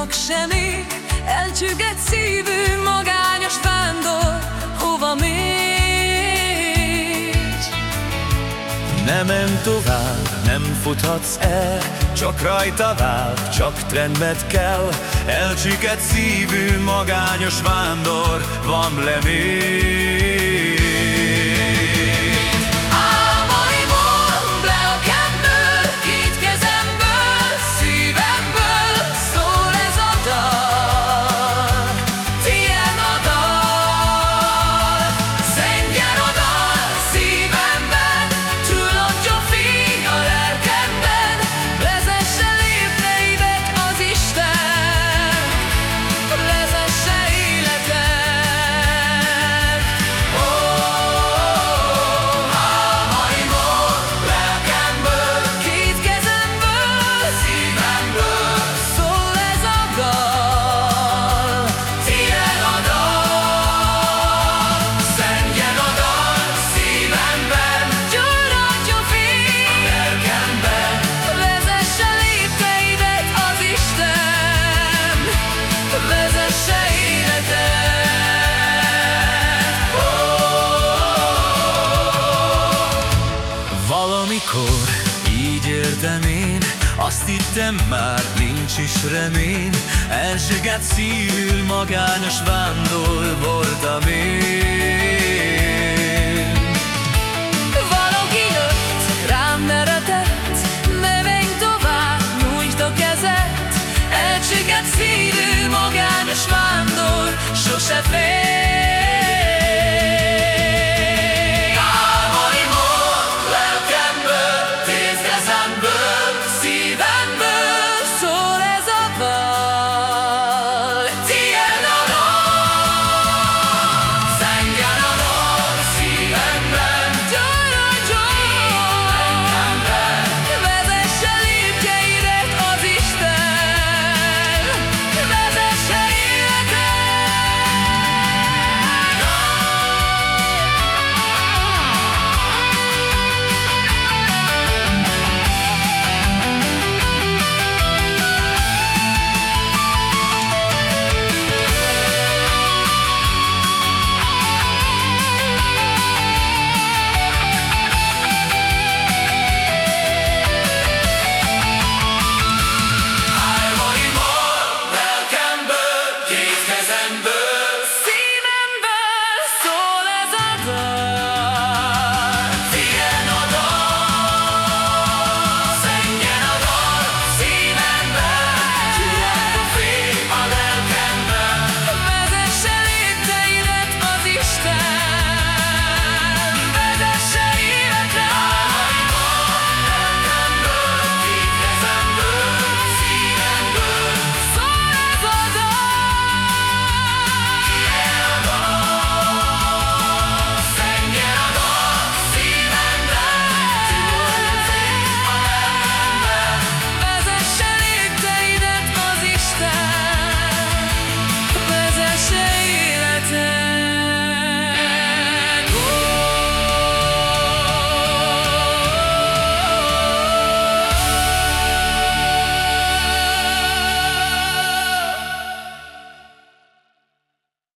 tudok semmi. Elcsüget szívű magányos vándor Hova mész? Nem menj tovább, nem futhatsz el Csak rajta vár, csak trendbet kell. Elcsüket szívű magányos vándor Van lemény Akkor így értem én, azt hittem már nincs is remény. Elsőget szívül magányos vándor voltam én. Valaki jött, rám neretett Ne menj tovább, nyújtsd a kezed Elsőget szívül magányos vándor Sose fél